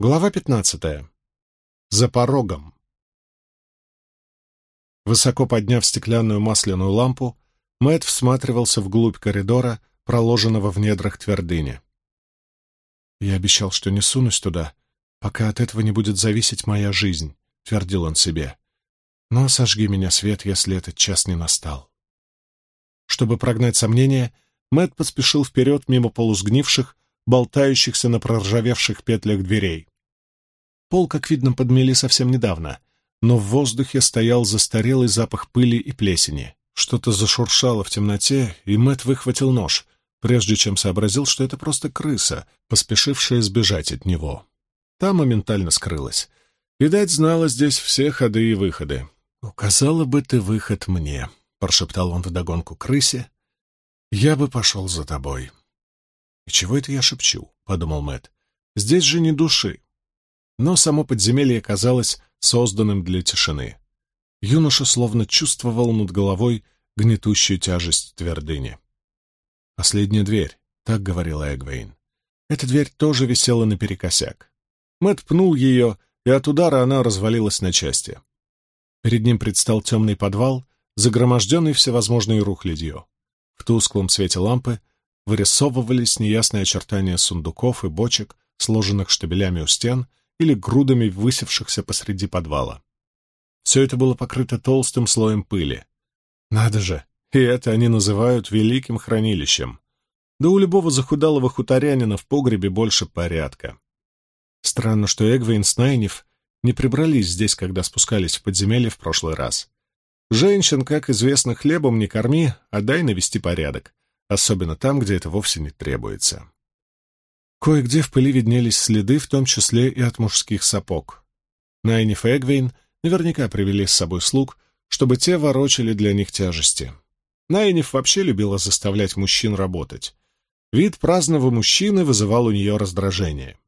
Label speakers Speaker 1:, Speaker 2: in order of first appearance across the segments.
Speaker 1: Глава пятнадцатая. За порогом. Высоко подняв стеклянную масляную лампу, Мэтт всматривался вглубь коридора, проложенного в недрах твердыни. «Я обещал, что не сунусь туда, пока от этого не будет зависеть моя жизнь», — твердил он себе. «Но сожги меня, свет, если этот час не настал». Чтобы прогнать сомнения, Мэтт поспешил вперед мимо полусгнивших, болтающихся на проржавевших петлях дверей. Пол, как видно, подмели совсем недавно, но в воздухе стоял застарелый запах пыли и плесени. Что-то зашуршало в темноте, и Мэтт выхватил нож, прежде чем сообразил, что это просто крыса, поспешившая сбежать от него. Та моментально скрылась. Видать, знала здесь все ходы и выходы. «Указала бы ты выход мне», — прошептал он вдогонку крысе. «Я бы пошел за тобой». «И чего это я шепчу?» — подумал Мэт. «Здесь же не души». Но само подземелье казалось созданным для тишины. Юноша словно чувствовал над головой гнетущую тяжесть твердыни. «Последняя дверь», — так говорила Эгвейн. Эта дверь тоже висела наперекосяк. Мэт пнул ее, и от удара она развалилась на части. Перед ним предстал темный подвал, загроможденный всевозможной рухлядью. В тусклом свете лампы вырисовывались неясные очертания сундуков и бочек, сложенных штабелями у стен или грудами высевшихся посреди подвала. Все это было покрыто толстым слоем пыли. Надо же, и это они называют великим хранилищем. Да у любого захудалого хуторянина в погребе больше порядка. Странно, что Эгвейн с Найниф не прибрались здесь, когда спускались в подземелье в прошлый раз. Женщин, как известно, хлебом не корми, а дай навести порядок особенно там, где это вовсе не требуется. Кое-где в пыли виднелись следы, в том числе и от мужских сапог. Найниф и Эгвейн наверняка привели с собой слуг, чтобы те ворочали для них тяжести. Найниф вообще любила заставлять мужчин работать. Вид праздного мужчины вызывал у нее раздражение.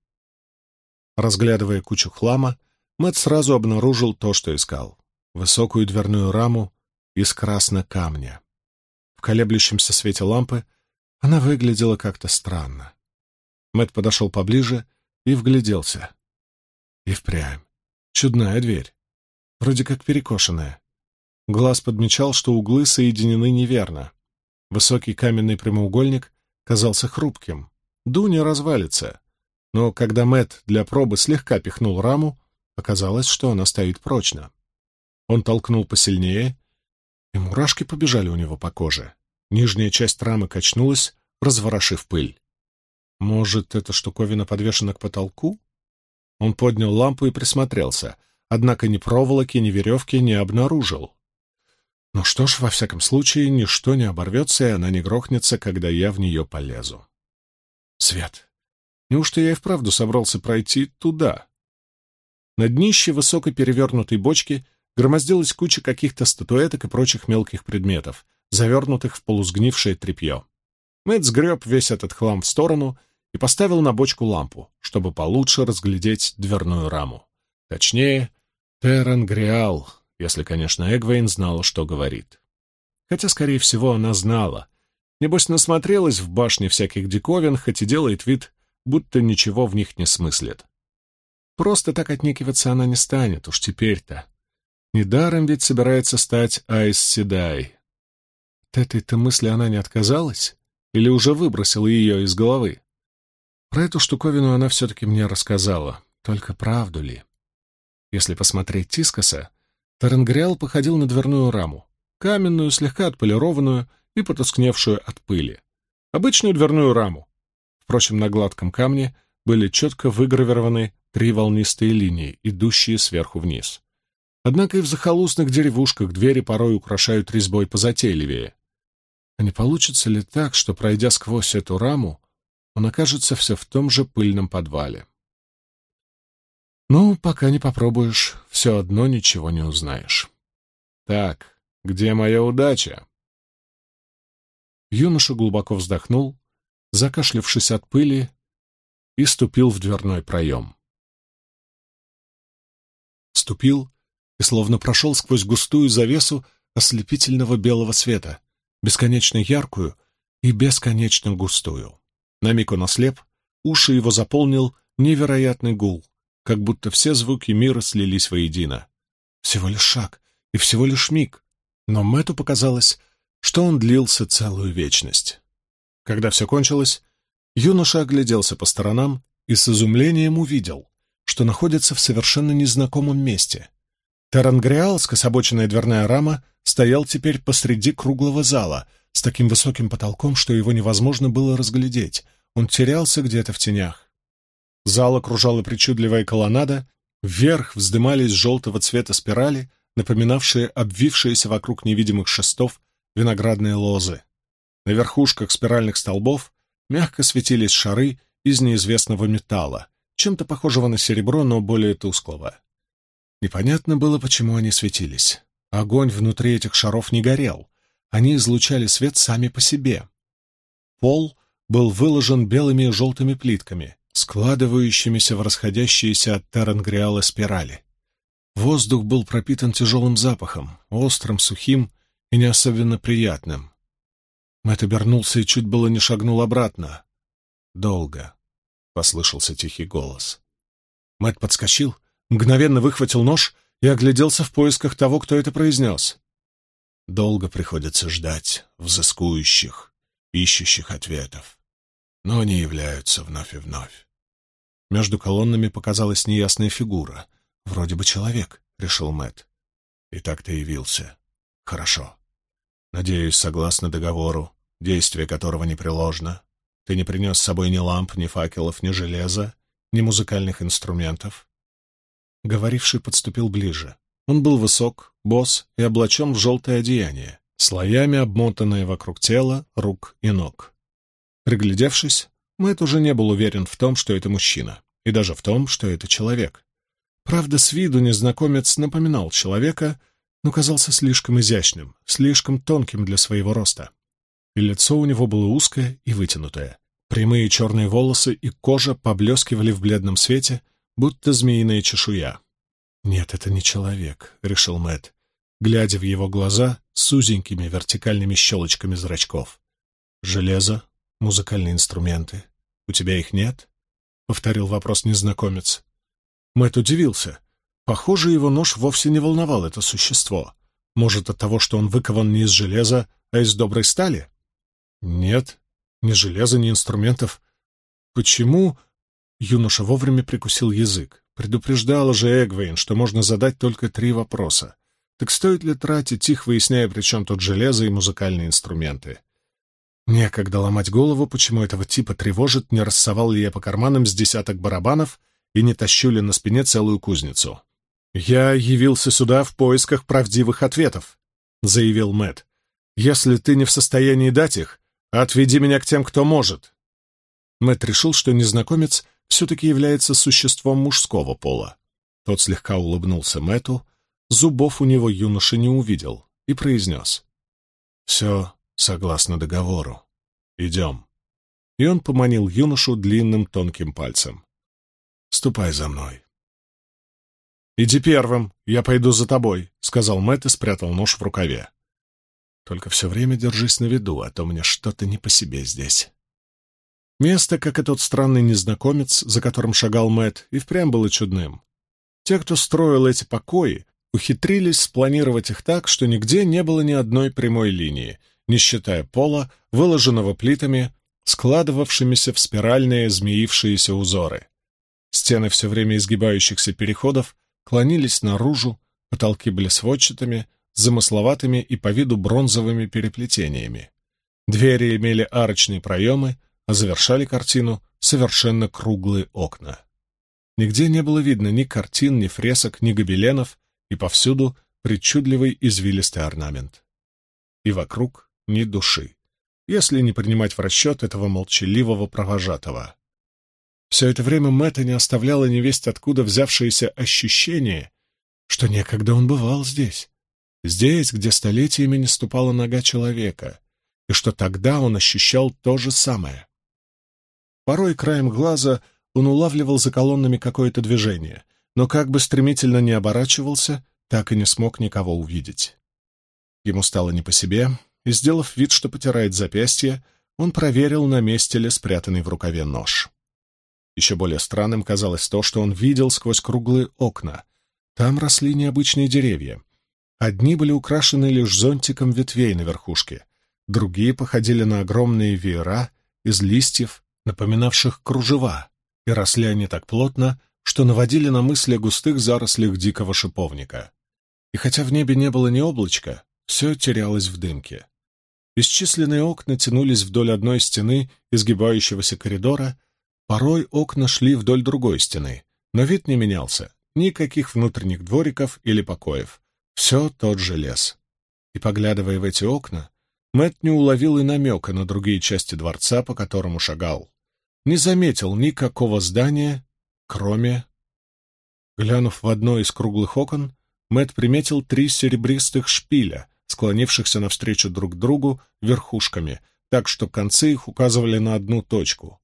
Speaker 1: Разглядывая кучу хлама, Мэтт сразу обнаружил то, что искал — высокую дверную раму из красного камня. В колеблющемся свете лампы она выглядела как-то странно. Мэт подошел поближе и вгляделся. И впрямь. Чудная дверь. Вроде как перекошенная. Глаз подмечал, что углы соединены неверно. Высокий каменный прямоугольник казался хрупким. Дуня развалится. Но когда Мэт для пробы слегка пихнул раму, оказалось, что она стоит прочно. Он толкнул посильнее, и мурашки побежали у него по коже. Нижняя часть рамы качнулась, разворошив пыль. Может, эта штуковина подвешена к потолку? Он поднял лампу и присмотрелся, однако ни проволоки, ни веревки не обнаружил. Ну что ж, во всяком случае, ничто не оборвется, и она не грохнется, когда я в нее полезу. Свет. Неужто я и вправду собрался пройти туда? На днище высокой перевернутой бочки громоздилась куча каких-то статуэток и прочих мелких предметов, завернутых в полусгнившее тряпье. Мэтт сгреб весь этот хлам в сторону и поставил на бочку лампу, чтобы получше разглядеть дверную раму. Точнее, Террен Гриал, если, конечно, Эгвейн знала, что говорит. Хотя, скорее всего, она знала. Небось, насмотрелась в башне всяких диковин, хоть и делает вид, будто ничего в них не смыслит. Просто так отнекиваться она не станет, уж теперь-то. Недаром ведь собирается стать Айс Седай. От этой-то мысли она не отказалась? Или уже выбросила ее из головы? Про эту штуковину она все-таки мне рассказала. Только правду ли? Если посмотреть тискоса, Таренгриал походил на дверную раму, каменную, слегка отполированную и потускневшую от пыли. Обычную дверную раму. Впрочем, на гладком камне были четко выгравированы три волнистые линии, идущие сверху вниз. Однако и в захолустных деревушках двери порой украшают резьбой позатейливее. А не получится ли так, что, пройдя сквозь эту раму, он окажется все в том же пыльном подвале? Ну, пока не попробуешь, все одно ничего не узнаешь. Так, где моя удача? Юноша глубоко вздохнул, закашлявшись от пыли, и ступил в дверной проем. Ступил и словно прошел сквозь густую завесу ослепительного белого света, бесконечно яркую и бесконечно густую. На миг он ослеп, уши его заполнил невероятный гул, как будто все звуки мира слились воедино. Всего лишь шаг и всего лишь миг, но Мэтту показалось, что он длился целую вечность. Когда все кончилось, юноша огляделся по сторонам и с изумлением увидел, что находится в совершенно незнакомом месте. Тарангреал, скособоченная дверная рама, стоял теперь посреди круглого зала с таким высоким потолком, что его невозможно было разглядеть. Он терялся где-то в тенях. Зал окружала причудливая колоннада, вверх вздымались желтого цвета спирали, напоминавшие обвившиеся вокруг невидимых шестов виноградные лозы. На верхушках спиральных столбов мягко светились шары из неизвестного металла, чем-то похожего на серебро, но более тусклого. Непонятно было, почему они светились. Огонь внутри этих шаров не горел, они излучали свет сами по себе. Пол был выложен белыми и желтыми плитками, складывающимися в расходящиеся от Терангриала спирали. Воздух был пропитан тяжелым запахом, острым, сухим и не особенно приятным. Мэтт обернулся и чуть было не шагнул обратно. «Долго», — послышался тихий голос. Мэтт подскочил, мгновенно выхватил нож и огляделся в поисках того, кто это произнес. Долго приходится ждать взыскующих, ищущих ответов, но они являются вновь и вновь. Между колоннами показалась неясная фигура. Вроде бы человек, — решил Мэтт. И так ты явился. Хорошо. Надеюсь, согласно договору, действие которого непреложно, ты не принес с собой ни ламп, ни факелов, ни железа, ни музыкальных инструментов. Говоривший подступил ближе. Он был высок, босс и облачен в желтое одеяние, слоями обмотанное вокруг тела, рук и ног. Приглядевшись, Мэтт уже не был уверен в том, что это мужчина, и даже в том, что это человек. Правда, с виду незнакомец напоминал человека, но казался слишком изящным, слишком тонким для своего роста. И лицо у него было узкое и вытянутое. Прямые черные волосы и кожа поблескивали в бледном свете, будто змеиная чешуя. «Нет, это не человек», — решил Мэтт, глядя в его глаза с узенькими вертикальными щелочками зрачков. «Железо, музыкальные инструменты. У тебя их нет?» — повторил вопрос незнакомец. Мэтт удивился. Похоже, его нож вовсе не волновал это существо. Может, от того, что он выкован не из железа, а из доброй стали? Нет, ни железа, ни инструментов. Почему? Юноша вовремя прикусил язык. Предупреждала же Эгвейн, что можно задать только три вопроса. Так стоит ли тратить их, выясняя, при чем тут железо и музыкальные инструменты? Некогда ломать голову, почему этого типа тревожит, не рассовал ли я по карманам с десяток барабанов и не тащу ли на спине целую кузницу. «Я явился сюда в поисках правдивых ответов», — заявил Мэт. «Если ты не в состоянии дать их, отведи меня к тем, кто может». Мэт решил, что незнакомец все-таки является существом мужского пола. Тот слегка улыбнулся Мэту, зубов у него юноша не увидел, и произнес. «Все согласно договору. Идем». И он поманил юношу длинным тонким пальцем. «Ступай за мной». «Иди первым, я пойду за тобой», — сказал Мэтт и спрятал нож в рукаве. «Только все время держись на виду, а то мне что-то не по себе здесь». Место, как и тот странный незнакомец, за которым шагал Мэт, и впрямь было чудным. Те, кто строил эти покои, ухитрились спланировать их так, что нигде не было ни одной прямой линии, не считая пола, выложенного плитами, складывавшимися в спиральные змеившиеся узоры. Стены все время изгибающихся переходов клонились наружу, потолки были сводчатыми, замысловатыми и по виду бронзовыми переплетениями. Двери имели арочные проемы, а завершали картину совершенно круглые окна. Нигде не было видно ни картин, ни фресок, ни гобеленов, и повсюду причудливый извилистый орнамент. И вокруг ни души, если не принимать в расчет этого молчаливого провожатого. Все это время Мэтта не оставляло невесть откуда взявшееся ощущение, что некогда он бывал здесь, здесь, где столетиями не ступала нога человека, и что тогда он ощущал то же самое. Порой краем глаза он улавливал за колоннами какое-то движение, но как бы стремительно не оборачивался, так и не смог никого увидеть. Ему стало не по себе, и, сделав вид, что потирает запястье, он проверил, на месте ли спрятанный в рукаве нож. Еще более странным казалось то, что он видел сквозь круглые окна. Там росли необычные деревья. Одни были украшены лишь зонтиком ветвей на верхушке, другие походили на огромные веера из листьев, напоминавших кружева, и росли они так плотно, что наводили на мысли о густых зарослях дикого шиповника. И хотя в небе не было ни облачка, все терялось в дымке. Бесчисленные окна тянулись вдоль одной стены изгибающегося коридора, порой окна шли вдоль другой стены, но вид не менялся, никаких внутренних двориков или покоев, все тот же лес. И, поглядывая в эти окна, Мэтт не уловил и намека на другие части дворца, по которому шагал. Не заметил никакого здания, кроме... Глянув в одно из круглых окон, Мэтт приметил три серебристых шпиля, склонившихся навстречу друг другу верхушками, так что концы их указывали на одну точку.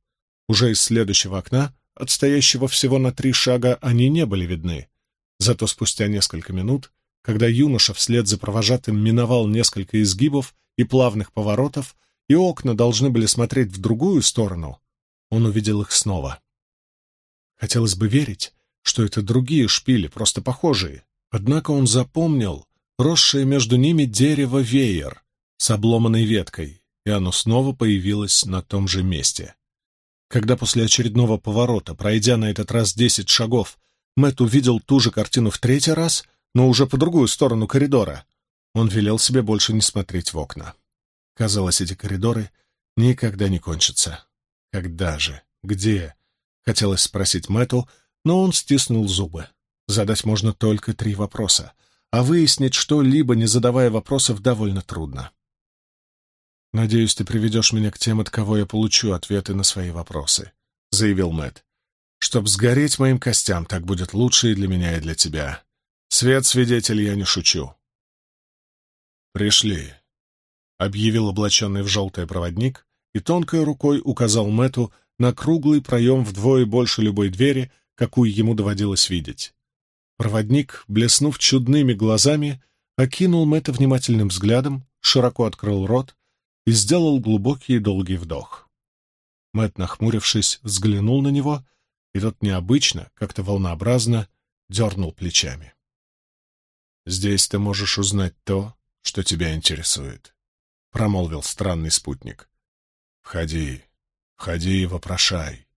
Speaker 1: Уже из следующего окна, отстоящего всего на три шага, они не были видны. Зато спустя несколько минут, когда юноша вслед за провожатым миновал несколько изгибов и плавных поворотов, и окна должны были смотреть в другую сторону, он увидел их снова. Хотелось бы верить, что это другие шпили, просто похожие. Однако он запомнил росшее между ними дерево-веер с обломанной веткой, и оно снова появилось на том же месте. Когда после очередного поворота, пройдя на этот раз десять шагов, Мэтт увидел ту же картину в третий раз, но уже по другую сторону коридора, он велел себе больше не смотреть в окна. Казалось, эти коридоры никогда не кончатся. Когда же? Где? Хотелось спросить Мэтту, но он стиснул зубы. Задать можно только три вопроса, а выяснить что-либо, не задавая вопросов, довольно трудно. «Надеюсь, ты приведешь меня к тем, от кого я получу ответы на свои вопросы», — заявил Мэтт. «Чтоб сгореть моим костям, так будет лучше и для меня, и для тебя. Свет свидетель, я не шучу». «Пришли», — объявил облаченный в желтый проводник и тонкой рукой указал Мэту на круглый проем вдвое больше любой двери, какую ему доводилось видеть. Проводник, блеснув чудными глазами, окинул Мэтта внимательным взглядом, широко открыл рот и сделал глубокий и долгий вдох. Мэтт, нахмурившись, взглянул на него, и тот необычно, как-то волнообразно, дернул плечами. «Здесь ты можешь узнать то, что тебя интересует», — промолвил странный спутник. «Входи, входи и вопрошай».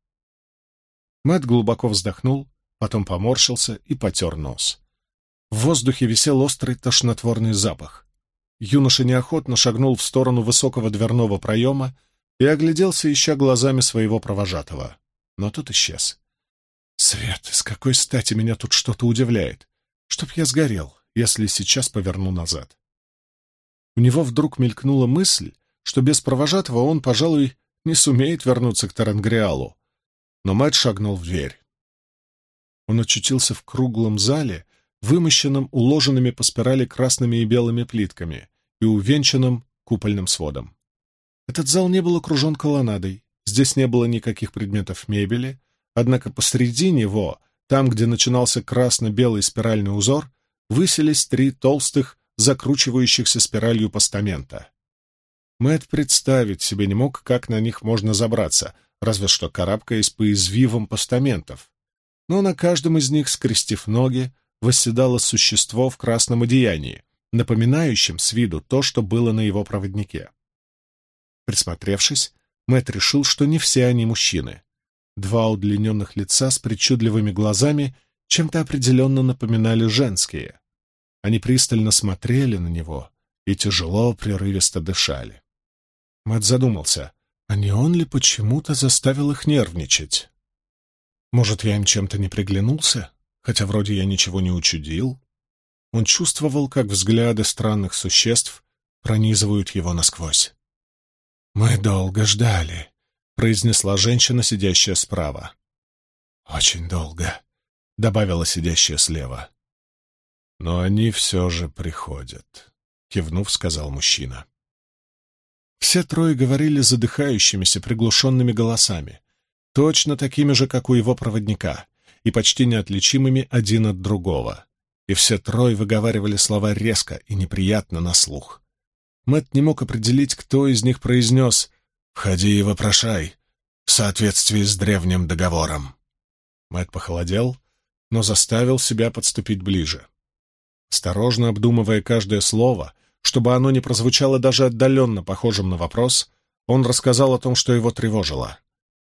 Speaker 1: Мэт глубоко вздохнул, потом поморщился и потер нос. В воздухе висел острый тошнотворный запах. Юноша неохотно шагнул в сторону высокого дверного проема и огляделся, ища глазами своего провожатого. Но тут исчез. «Свет, с какой стати меня тут что-то удивляет? Чтоб я сгорел, если сейчас поверну назад». У него вдруг мелькнула мысль, что без провожатого он, пожалуй, не сумеет вернуться к Таренгриалу. Но Мэтт шагнул в дверь. Он очутился в круглом зале, вымощенном уложенными по спирали красными и белыми плитками и увенчанном купольным сводом. Этот зал не был окружен колоннадой, здесь не было никаких предметов мебели, однако посреди него, там, где начинался красно-белый спиральный узор, высились три толстых, закручивающихся спиралью постамента. Мэт представить себе не мог, как на них можно забраться, разве что карабкаясь по извивам постаментов. Но на каждом из них, скрестив ноги, восседало существо в красном одеянии, напоминающем с виду то, что было на его проводнике. Присмотревшись, Мэт решил, что не все они мужчины. Два удлиненных лица с причудливыми глазами чем-то определенно напоминали женские. Они пристально смотрели на него и тяжело, прерывисто дышали. Мэтт задумался, а не он ли почему-то заставил их нервничать? Может, я им чем-то не приглянулся, хотя вроде я ничего не учудил? Он чувствовал, как взгляды странных существ пронизывают его насквозь. «Мы долго ждали», — произнесла женщина, сидящая справа. «Очень долго», — добавила сидящая слева. «Но они все же приходят», — кивнув, сказал мужчина. Все трое говорили задыхающимися, приглушенными голосами, точно такими же, как у его проводника, и почти неотличимыми один от другого. И все трое выговаривали слова резко и неприятно на слух. Мэт не мог определить, кто из них произнес «Входи и вопрошай». в соответствии с древним договором. Мэтт похолодел, но заставил себя подступить ближе. Осторожно обдумывая каждое слово, чтобы оно не прозвучало даже отдаленно похожим на вопрос, он рассказал о том, что его тревожило.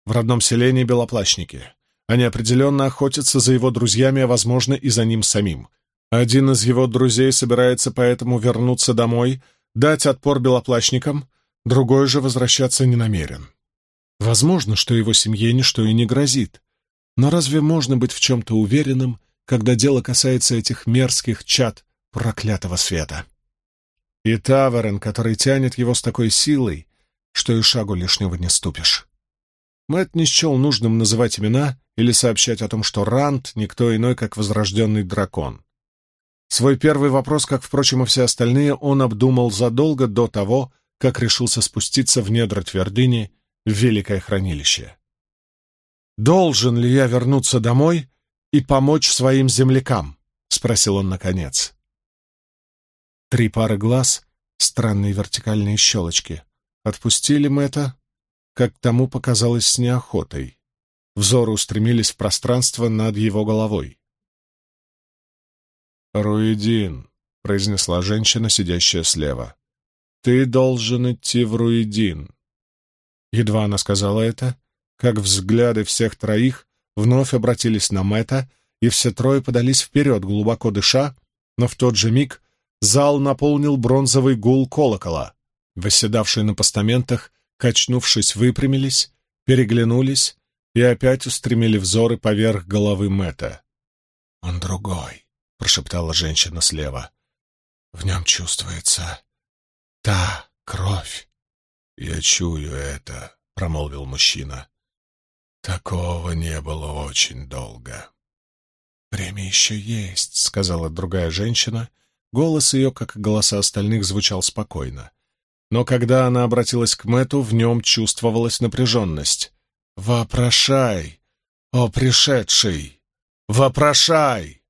Speaker 1: В родном селении белоплащники. Они определенно охотятся за его друзьями, а, возможно, и за ним самим. Один из его друзей собирается поэтому вернуться домой, дать отпор белоплащникам, другой же возвращаться не намерен. Возможно, что его семье ничто и не грозит. Но разве можно быть в чем-то уверенным, когда дело касается этих мерзких чад проклятого света? И Таверен, который тянет его с такой силой, что и шагу лишнего не ступишь. Мэтт не счел нужным называть имена или сообщать о том, что Ранд — никто иной, как возрожденный дракон. Свой первый вопрос, как, впрочем, и все остальные, он обдумал задолго до того, как решился спуститься в недра твердыни в Великое Хранилище. «Должен ли я вернуться домой и помочь своим землякам?» — спросил он наконец. Три пары глаз, странные вертикальные щелочки. Отпустили мы это, как тому показалось с неохотой. Взоры устремились в пространство над его головой. «Руидин», — произнесла женщина, сидящая слева. «Ты должен идти в Руидин». Едва она сказала это, как взгляды всех троих вновь обратились на Мэта, и все трое подались вперед, глубоко дыша, но в тот же миг зал наполнил бронзовый гул колокола. Восседавшие на постаментах, качнувшись, выпрямились, переглянулись и опять устремили взоры поверх головы Мэта. «Он другой», — прошептала женщина слева. «В нем чувствуется та кровь». «Я чую это», — промолвил мужчина. «Такого не было очень долго». «Время еще есть», — сказала другая женщина. Голос ее, как и голоса остальных, звучал спокойно. Но когда она обратилась к Мэту, в нем чувствовалась напряженность. «Вопрошай, о пришедший! Вопрошай!»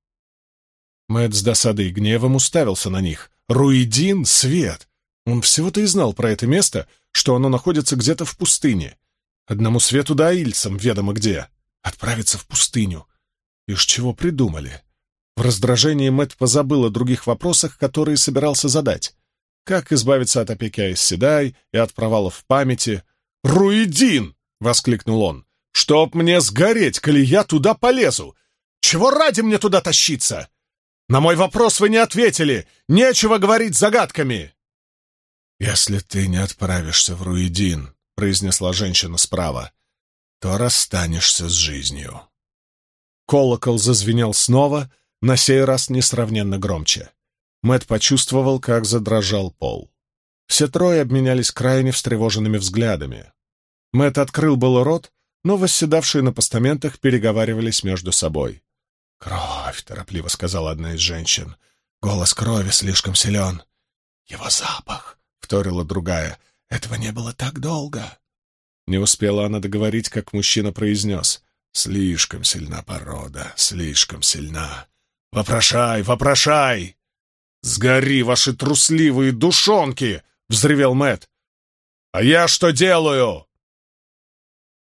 Speaker 1: Мэт с досадой и гневом уставился на них. «Руидин — свет! Он всего-то и знал про это место, что оно находится где-то в пустыне. Одному свету да ильцам ведомо где. Отправиться в пустыню. Ишь чего придумали?» В раздражении Мэт позабыл о других вопросах, которые собирался задать. Как избавиться от опеки Айсседай и от провалов в памяти? «Руидин!» — воскликнул он. «Чтоб мне сгореть, коли я туда полезу! Чего ради мне туда тащиться? На мой вопрос вы не ответили! Нечего говорить загадками!» «Если ты не отправишься в Руидин», — произнесла женщина справа, — «то расстанешься с жизнью». Колокол зазвенел снова, на сей раз несравненно громче. Мэт почувствовал, как задрожал пол. Все трое обменялись крайне встревоженными взглядами. Мэт открыл было рот, но восседавшие на постаментах переговаривались между собой. «Кровь!» — торопливо сказала одна из женщин. «Голос крови слишком силен». «Его запах!» — вторила другая. «Этого не было так долго!» Не успела она договорить, как мужчина произнес. «Слишком сильна порода, слишком сильна. Вопрошай, вопрошай!» «Сгори, ваши трусливые душонки!» — взревел Мэт. «А я что делаю?»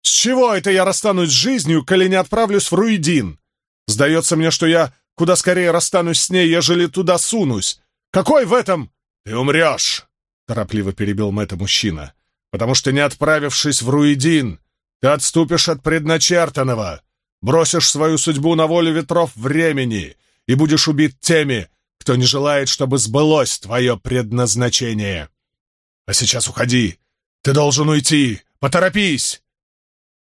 Speaker 1: «С чего это я расстанусь с жизнью, коли не отправлюсь в Руидин? Сдается мне, что я куда скорее расстанусь с ней, ежели туда сунусь. Какой в этом...» «Ты умрешь!» — торопливо перебил Мэтта мужчина. «Потому что, не отправившись в Руидин, ты отступишь от предначертанного, бросишь свою судьбу на волю ветров времени и будешь убит теми, кто не желает, чтобы сбылось твое предназначение. А сейчас уходи. Ты должен уйти. Поторопись!»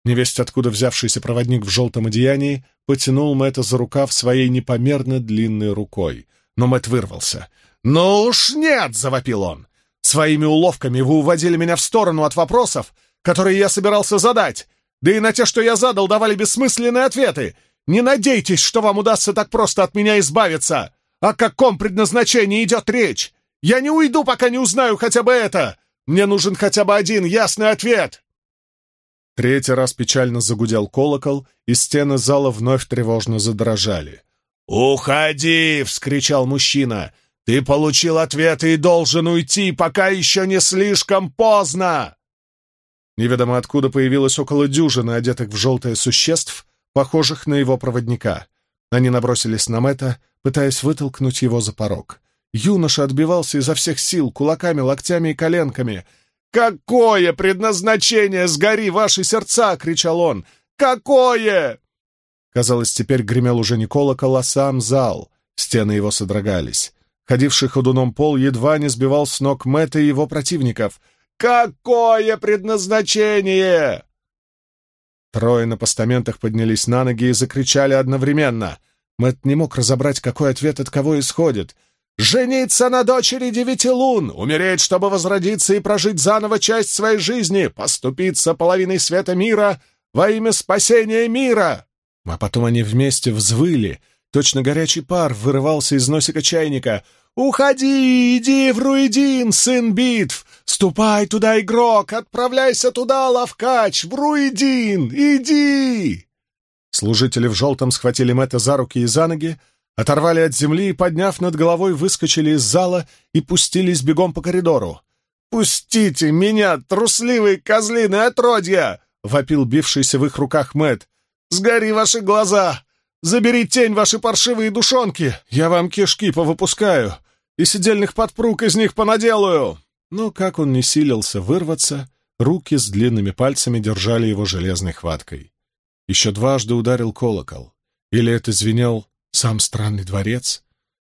Speaker 1: Невесть, откуда взявшийся проводник в желтом одеянии, потянул Мэтта за рукав своей непомерно длинной рукой. Но Мэтт вырвался. «Ну уж нет!» — завопил он. «Своими уловками вы уводили меня в сторону от вопросов, которые я собирался задать, да и на те, что я задал, давали бессмысленные ответы. Не надейтесь, что вам удастся так просто от меня избавиться!» О каком предназначении идет речь? Я не уйду, пока не узнаю хотя бы это! Мне нужен хотя бы один ясный ответ!» Третий раз печально загудел колокол, и стены зала вновь тревожно задрожали. «Уходи!» — вскричал мужчина. «Ты получил ответ и должен уйти, пока еще не слишком поздно!» Неведомо откуда появилось около дюжины одетых в желтое существ, похожих на его проводника. Они набросились на Мэтта, пытаясь вытолкнуть его за порог. Юноша отбивался изо всех сил, кулаками, локтями и коленками. «Какое предназначение! Сгори ваши сердца!» — кричал он. «Какое!» Казалось, теперь гремел уже не колокол, а сам зал. Стены его содрогались. Ходивший ходуном пол едва не сбивал с ног Мэтта и его противников. «Какое предназначение!» Трое на постаментах поднялись на ноги и закричали одновременно. Мэтт не мог разобрать, какой ответ от кого исходит. «Жениться на дочери девяти лун! Умереть, чтобы возродиться и прожить заново часть своей жизни! Поступиться половиной света мира во имя спасения мира!» А потом они вместе взвыли. Точно горячий пар вырывался из носика чайника. «Уходи, иди в Руидин, сын битв! Ступай туда, игрок! Отправляйся туда, лавкач! В Руидин! Иди!» Служители в желтом схватили Мэтта за руки и за ноги, оторвали от земли и, подняв над головой, выскочили из зала и пустились бегом по коридору. «Пустите меня, трусливые козлины отродья!» — вопил бившийся в их руках Мэтт. «Сгори ваши глаза! Забери тень ваши паршивые душонки! Я вам кишки повыпускаю и сидельных подпруг из них понаделаю!» Но как он не силился вырваться, руки с длинными пальцами держали его железной хваткой. Еще дважды ударил колокол. Или это звенел сам странный дворец?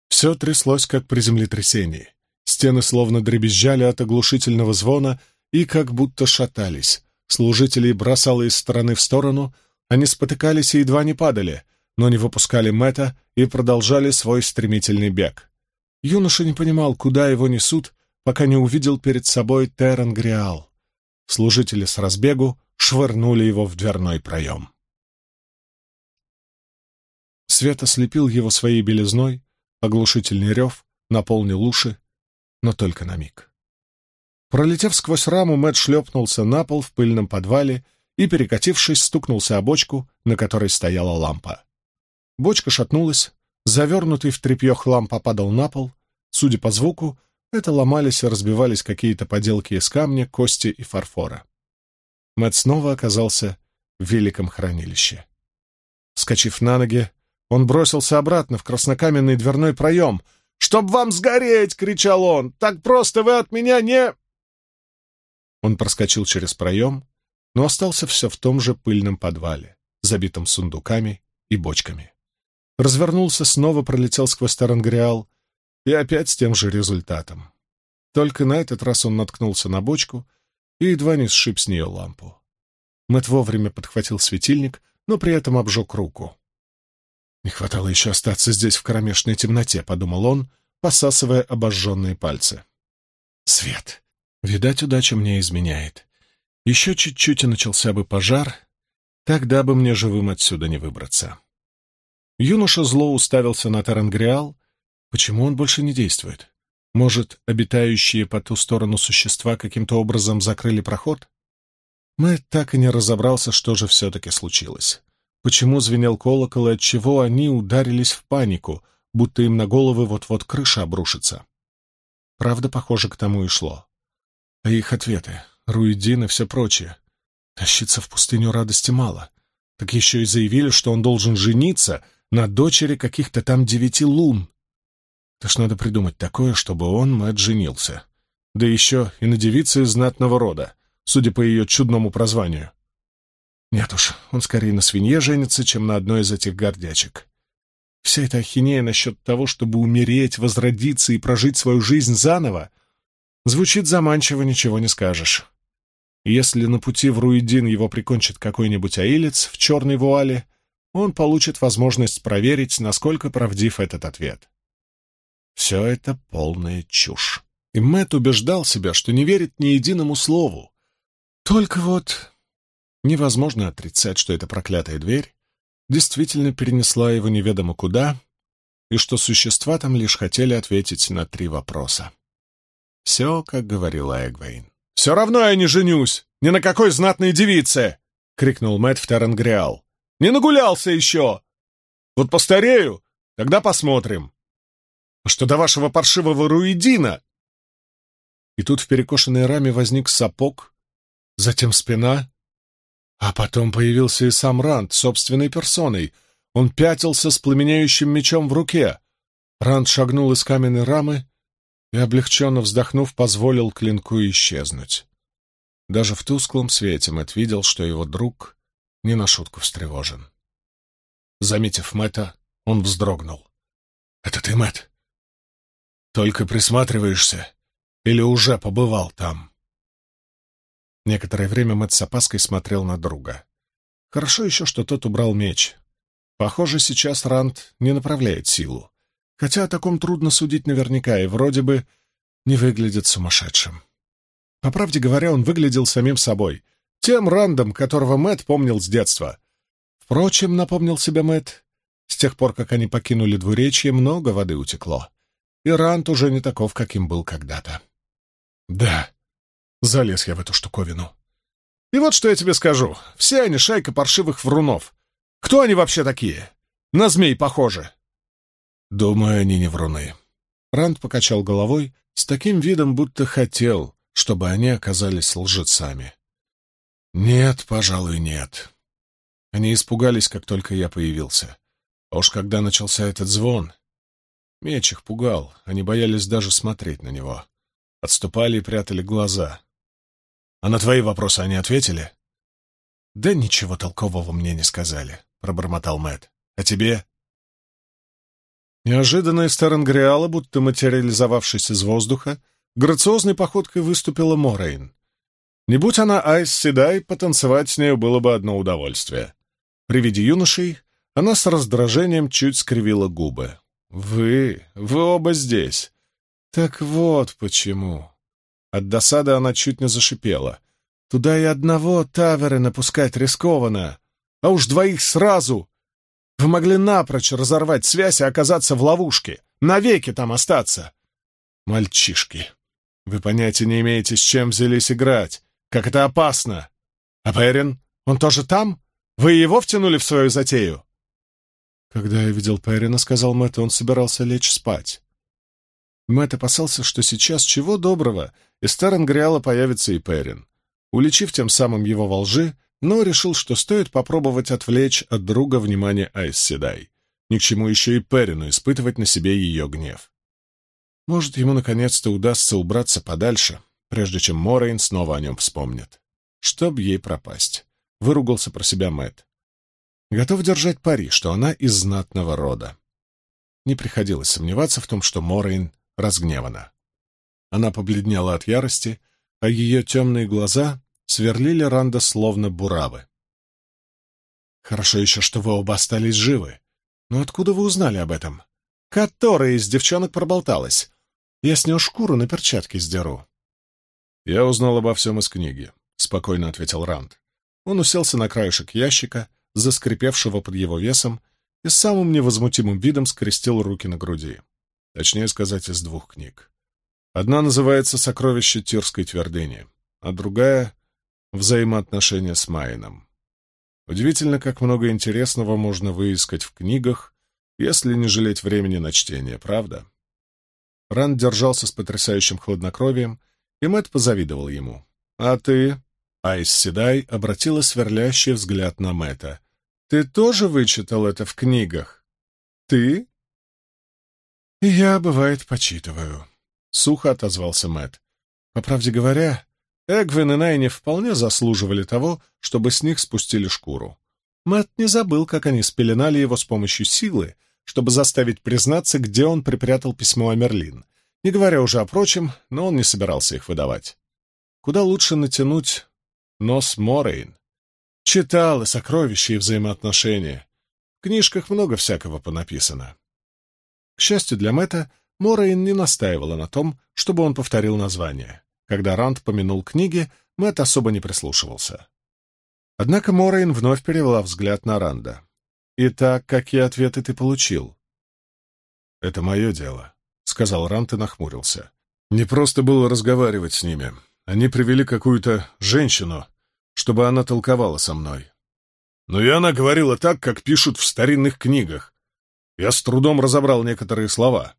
Speaker 1: Все тряслось, как при землетрясении. Стены словно дребезжали от оглушительного звона и как будто шатались. Служителей бросало из стороны в сторону, они спотыкались и едва не падали, но не выпускали Мэтта и продолжали свой стремительный бег. Юноша не понимал, куда его несут, пока не увидел перед собой Террен Гриал. Служители с разбегу швырнули его в дверной проем. Свет ослепил его своей белизной, оглушительный рев наполнил уши, но только на миг. Пролетев сквозь раму, Мэтт шлепнулся на пол в пыльном подвале и, перекатившись, стукнулся о бочку, на которой стояла лампа. Бочка шатнулась, завернутый в тряпье хлам попадал на пол. Судя по звуку, это ломались и разбивались какие-то поделки из камня, кости и фарфора. Мэтт снова оказался в великом хранилище. Скочив на ноги, он бросился обратно в краснокаменный дверной проем. «Чтоб вам сгореть!» — кричал он. «Так просто вы от меня не...» Он проскочил через проем, но остался все в том же пыльном подвале, забитом сундуками и бочками. Развернулся, снова пролетел сквозь Тарангриал, и опять с тем же результатом. Только на этот раз он наткнулся на бочку и едва не сшиб с нее лампу. Мэт вовремя подхватил светильник, но при этом обжег руку. «Не хватало еще остаться здесь в кромешной темноте», — подумал он, посасывая обожженные пальцы. «Свет! Видать, удача мне изменяет. Еще чуть-чуть и начался бы пожар, тогда бы мне живым отсюда не выбраться». Юноша зло уставился на Тарангриал. Почему он больше не действует? Может, обитающие по ту сторону существа каким-то образом закрыли проход? Мэтт так и не разобрался, что же все-таки случилось почему звенел колокол и отчего они ударились в панику, будто им на головы вот-вот крыша обрушится. Правда, похоже, к тому и шло. А их ответы, Руидин и все прочее. Тащиться в пустыню радости мало. Так еще и заявили, что он должен жениться на дочери каких-то там девяти лун. Так ж надо придумать такое, чтобы он, мать, женился. Да еще и на девице знатного рода, судя по ее чудному прозванию. Нет уж, он скорее на свинье женится, чем на одной из этих гордячек. Вся эта ахинея насчет того, чтобы умереть, возродиться и прожить свою жизнь заново, звучит заманчиво, ничего не скажешь. если на пути в Руидин его прикончит какой-нибудь аилец в черной вуале, он получит возможность проверить, насколько правдив этот ответ. Все это полная чушь. И Мэтт убеждал себя, что не верит ни единому слову. Только вот Невозможно отрицать, что эта проклятая дверь действительно перенесла его неведомо куда, и что существа там лишь хотели ответить на три вопроса. Все, как говорила Эгвейн. «Все равно я не женюсь! Ни на какой знатной девице!» — крикнул Мэтт в Тарангриал. «Не нагулялся еще! Вот постарею, тогда посмотрим. А что до вашего паршивого руидина?» И тут в перекошенной раме возник сапог затем спина, а потом появился и сам Ранд собственной персоной. Он пятился с пламенеющим мечом в руке. Ранд шагнул из каменной рамы и, облегченно вздохнув, позволил клинку исчезнуть. Даже в тусклом свете Мэтт видел, что его друг не на шутку встревожен. Заметив Мэтта, он вздрогнул. «Это ты, Мэтт? Только присматриваешься или уже побывал там?» Некоторое время Мэтт с опаской смотрел на друга. Хорошо еще, что тот убрал меч. Похоже, сейчас Ранд не направляет силу. Хотя о таком трудно судить наверняка, и вроде бы не выглядит сумасшедшим. По правде говоря, он выглядел самим собой, тем Рандом, которого Мэт помнил с детства. Впрочем, напомнил себя Мэт, с тех пор, как они покинули двуречье, много воды утекло, и Ранд уже не таков, каким был когда-то. Да, залез я в эту штуковину. И вот что я тебе скажу. Все они шайка паршивых врунов. Кто они вообще такие? На змей похожи. Думаю, они не вруны. Ранд покачал головой с таким видом, будто хотел, чтобы они оказались лжецами. Нет, пожалуй, нет. Они испугались, как только я появился. А уж когда начался этот звон... Меч их пугал, они боялись даже смотреть на него. Отступали и прятали глаза. А на твои вопросы они ответили? Да ничего толкового мне не сказали, пробормотал Мэт. А тебе? Неожиданно из Тарангриала, будто материализовавшись из воздуха, грациозной походкой выступила Морейн. Не будь она Айс Седай, потанцевать с нею было бы одно удовольствие. При виде юношей она с раздражением чуть скривила губы. «Вы, вы оба здесь. Так вот почему». От досады она чуть не зашипела. «Туда и одного Тавера напускать рискованно, а уж двоих сразу вы могли напрочь разорвать связь и оказаться в ловушке, навеки там остаться. Мальчишки, вы понятия не имеете, с чем взялись играть, как это опасно. А Перин, он тоже там? Вы его втянули в свою затею? Когда я видел Перина, сказал Мэтт, он собирался лечь спать. Мэтт опасался, что сейчас чего доброго, из Таренгриала появится и Перин. Уличив тем самым его во лжи, но решил, что стоит попробовать отвлечь от друга внимание Айс Седай. Ни к чему еще и Перину испытывать на себе ее гнев. Может, ему наконец-то удастся убраться подальше, прежде чем Морейн снова о нем вспомнит. Чтоб ей пропасть. Выругался про себя Мэт. Готов держать пари, что она из знатного рода. Не приходилось сомневаться в том, что Морейн разгневана. Она побледнела от ярости, а ее темные глаза сверлили Ранда словно буравы. «Хорошо еще, что вы оба остались живы. Но откуда вы узнали об этом? Которая из девчонок проболталась? Я с нее шкуру на перчатке сдеру». «Я узнал обо всем из книги», — спокойно ответил Ранд. Он уселся на краешек ящика, заскрипевшего под его весом, и с самым невозмутимым видом скрестил руки на груди. Точнее сказать, из двух книг. Одна называется «Сокровище Тирской твердыни», а другая взаимоотношения с Майном. Удивительно, как много интересного можно выискать в книгах, если не жалеть времени на чтение, правда? Ранд держался с потрясающим хладнокровием, и Мэтт позавидовал ему. «А ты?» Айс Седай обратила сверлящий взгляд на Мэтта. «Ты тоже вычитал это в книгах? Ты?» «Я, бывает, почитываю», — сухо отозвался Мэтт. «По правде говоря, Эгвин и Найни вполне заслуживали того, чтобы с них спустили шкуру. Мэтт не забыл, как они спеленали его с помощью силы, чтобы заставить признаться, где он припрятал письмо Амерлин, не говоря уже о прочем, но он не собирался их выдавать. Куда лучше натянуть нос Морейн. Читал и сокровища, и взаимоотношения. В книжках много всякого понаписано. К счастью для Мэтта, Морейн не настаивала на том, чтобы он повторил название. Когда Ранд помянул книги, Мэтт особо не прислушивался. Однако Морейн вновь перевела взгляд на Ранда. «Итак, какие ответы ты получил?» «Это мое дело», — сказал Ранд и нахмурился. «Не просто было разговаривать с ними. Они привели какую-то женщину, чтобы она толковала со мной. Но и она говорила так, как пишут в старинных книгах. Я с трудом разобрал некоторые слова.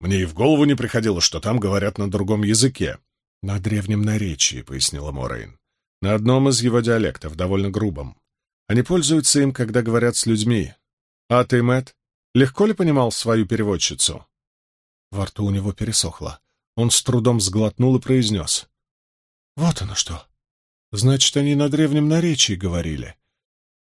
Speaker 1: Мне и в голову не приходило, что там говорят на другом языке. «На древнем наречии», — пояснила Морейн. На одном из его диалектов, довольно грубом. Они пользуются им, когда говорят с людьми. А ты, Мэтт, легко ли понимал свою переводчицу? Во рту у него пересохло. Он с трудом сглотнул и произнес. «Вот оно что. Значит, они на древнем наречии говорили.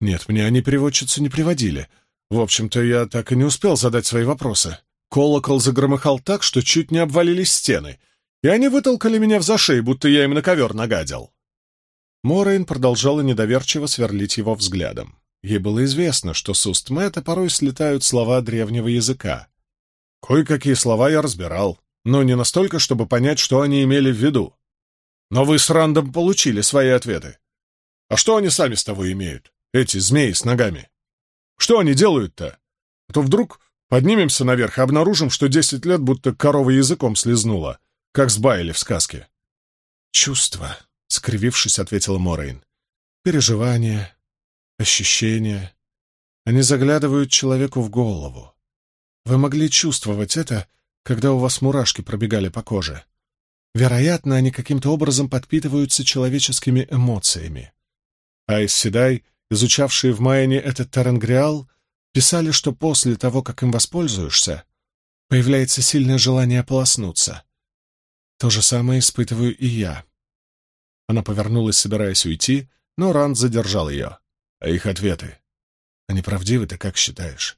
Speaker 1: Нет, мне они переводчицу не приводили. В общем-то, я так и не успел задать свои вопросы. Колокол загромыхал так, что чуть не обвалились стены, и они вытолкали меня в зашей, будто я им на ковер нагадил». Морейн продолжала недоверчиво сверлить его взглядом. Ей было известно, что с уст Мэтта порой слетают слова древнего языка. Кое-какие слова я разбирал, но не настолько, чтобы понять, что они имели в виду. Но вы с Рандом получили свои ответы. А что они сами с того имеют, эти змеи с ногами? Что они делают-то? А то вдруг поднимемся наверх и обнаружим, что десять лет будто корова языком слезнула, как с Байли в сказке. «Чувства», — скривившись, ответила Морейн. «Переживания, ощущения. Они заглядывают человеку в голову. Вы могли чувствовать это, когда у вас мурашки пробегали по коже. Вероятно, они каким-то образом подпитываются человеческими эмоциями. Айс Седай, изучавшие в Майне этот Таренгриал, писали, что после того, как им воспользуешься, появляется сильное желание ополоснуться. То же самое испытываю и я. Она повернулась, собираясь уйти, но Ранд задержал ее. А их ответы? Они правдивы, ты как считаешь?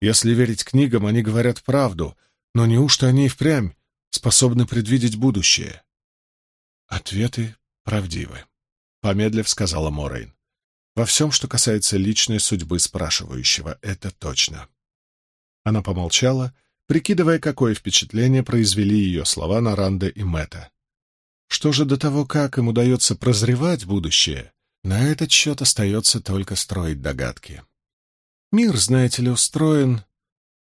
Speaker 1: Если верить книгам, они говорят правду, но неужто они и впрямь способны предвидеть будущее? Ответы правдивы, — помедлив сказала Морейн. Во всем, что касается личной судьбы спрашивающего, это точно. Она помолчала, прикидывая, какое впечатление произвели ее слова на Ранда и Мэтта. Что же до того, как им удается прозревать будущее, на этот счет остается только строить догадки. Мир, знаете ли, устроен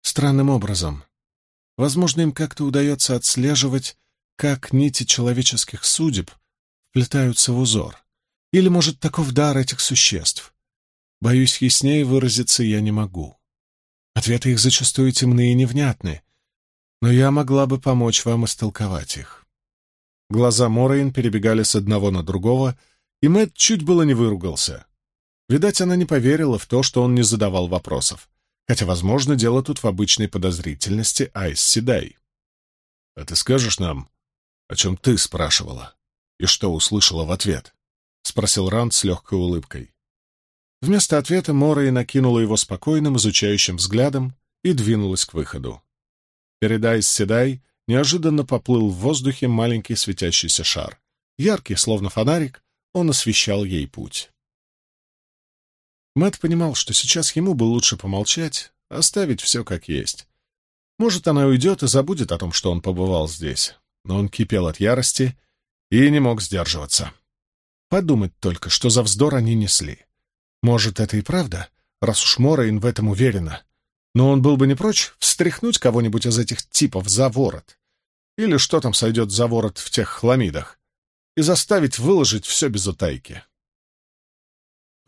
Speaker 1: странным образом. Возможно, им как-то удается отслеживать, как нити человеческих судеб вплетаются в узор. Или, может, таков дар этих существ. Боюсь, яснее выразиться я не могу. Ответы их зачастую темные и невнятны, но я могла бы помочь вам истолковать их. Глаза Морейн перебегали с одного на другого, и Мэтт чуть было не выругался. Видать, она не поверила в то, что он не задавал вопросов. Хотя, возможно, дело тут в обычной подозрительности Айс Седай. «А ты скажешь нам, о чем ты спрашивала? И что услышала в ответ?» — спросил Ранд с легкой улыбкой. Вместо ответа Мора и накинула его спокойным, изучающим взглядом и двинулась к выходу. Перед Айс Седай неожиданно поплыл в воздухе маленький светящийся шар. Яркий, словно фонарик, он освещал ей путь. Мэт понимал, что сейчас ему бы лучше помолчать, оставить все как есть. Может, она уйдет и забудет о том, что он побывал здесь. Но он кипел от ярости и не мог сдерживаться. Подумать только, что за вздор они несли. Может, это и правда, раз уж Морейн в этом уверена. Но он был бы не прочь встряхнуть кого-нибудь из этих типов за ворот. Или что там сойдет за ворот в тех хламидах. И заставить выложить все без утайки.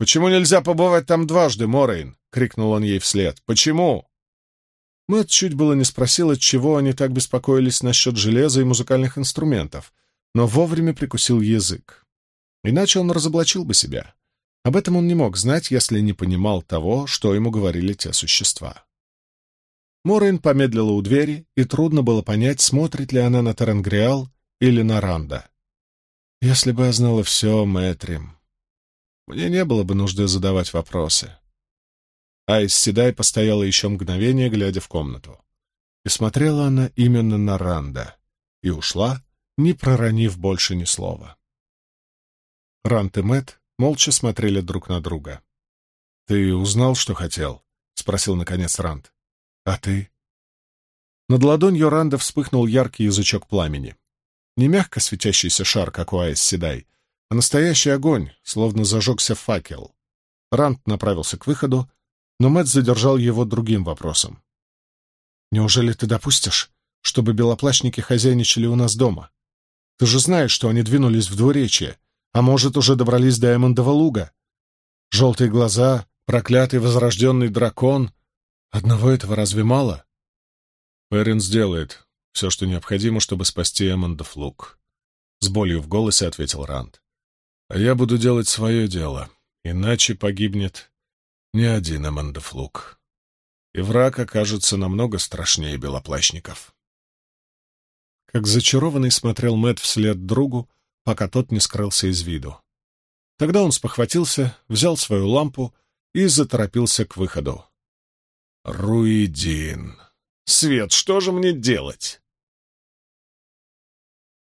Speaker 1: «Почему нельзя побывать там дважды, Морейн?» — крикнул он ей вслед. «Почему?» Мэтт чуть было не спросил, отчего они так беспокоились насчет железа и музыкальных инструментов, но вовремя прикусил язык. Иначе он разоблачил бы себя. Об этом он не мог знать, если не понимал того, что ему говорили те существа. Морейн помедлила у двери, и трудно было понять, смотрит ли она на Таренгриал или на Ранда. «Если бы я знала все, Мэтрим, мне не было бы нужды задавать вопросы. Айс Седай постояла еще мгновение, глядя в комнату. И смотрела она именно на Ранда. И ушла, не проронив больше ни слова. Ранд и Мэт молча смотрели друг на друга. «Ты узнал, что хотел?» — спросил, наконец, Ранд. «А ты?» Над ладонью Ранда вспыхнул яркий язычок пламени. Не мягко светящийся шар, как у Айс Седай, а настоящий огонь, словно зажегся факел. Рант направился к выходу, но Мэтт задержал его другим вопросом. «Неужели ты допустишь, чтобы белоплащники хозяйничали у нас дома? Ты же знаешь, что они двинулись в двуречье, а может, уже добрались до Эммондова луга? Желтые глаза, проклятый возрожденный дракон. Одного этого разве мало?» «Перрин сделает все, что необходимо, чтобы спасти Эммондов луг», — с болью в голосе ответил Ранд. А я буду делать свое дело, иначе погибнет не один Амандафлук. И враг окажется намного страшнее белоплащников. Как зачарованный смотрел Мэт вслед другу, пока тот не скрылся из виду. Тогда он спохватился, взял свою лампу и заторопился к выходу. «Руидин! Свет, что же мне делать?»